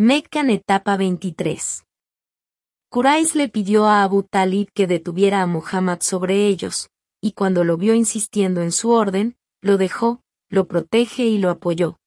Meccan etapa 23. Quraysh le pidió a Abu Talib que detuviera a Muhammad sobre ellos, y cuando lo vio insistiendo en su orden, lo dejó, lo protege y lo apoyó.